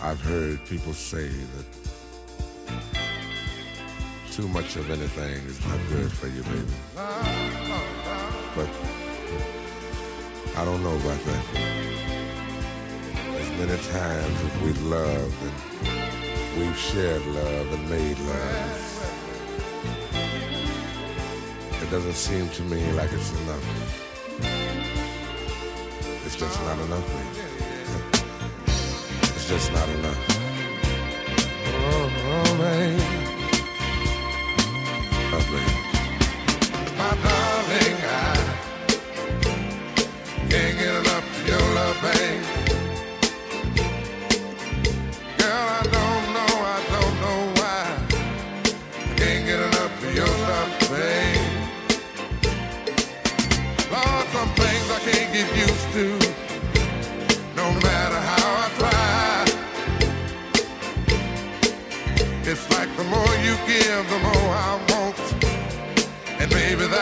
I've heard people say that too much of anything is not good for you, baby. But I don't know about that. As many times as we've loved and we've shared love and made love, it doesn't seem to me like it's enough. It's just not enough, baby. Just not enough.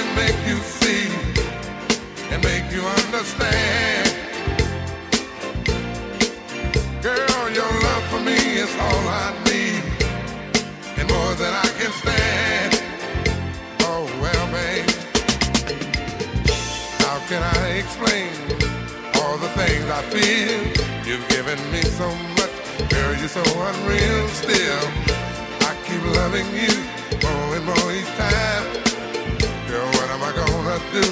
only make you see and make you understand. Girl, your love for me is all I need and more than I can stand. Oh well, babe. How can I explain all the things I feel? You've given me so much, girl, you're so unreal still. I keep loving you I do?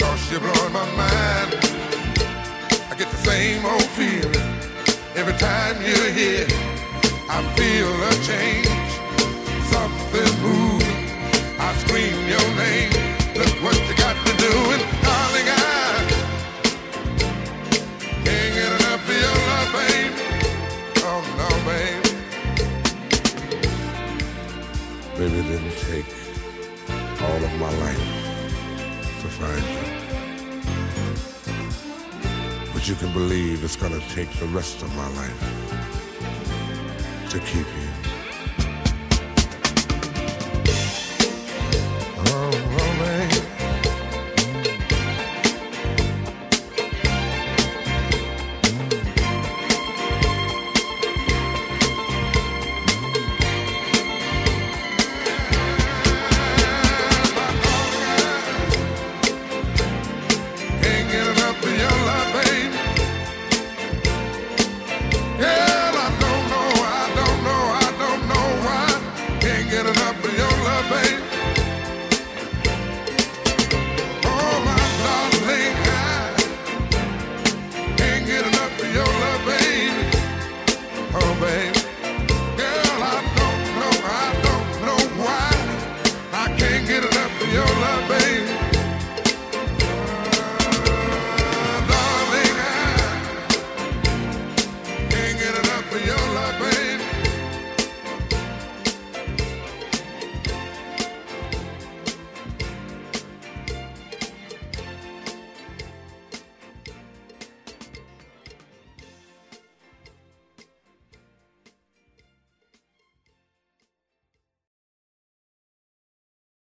Cause you're blowing my mind. I get the same old feeling every time you're here. I feel a change, something moving. I scream your name. Look what you got to do, darling, I can't get enough of your love, baby. Oh no, baby. Baby, didn't take all of my life to find you. But you can believe it's gonna take the rest of my life to keep you.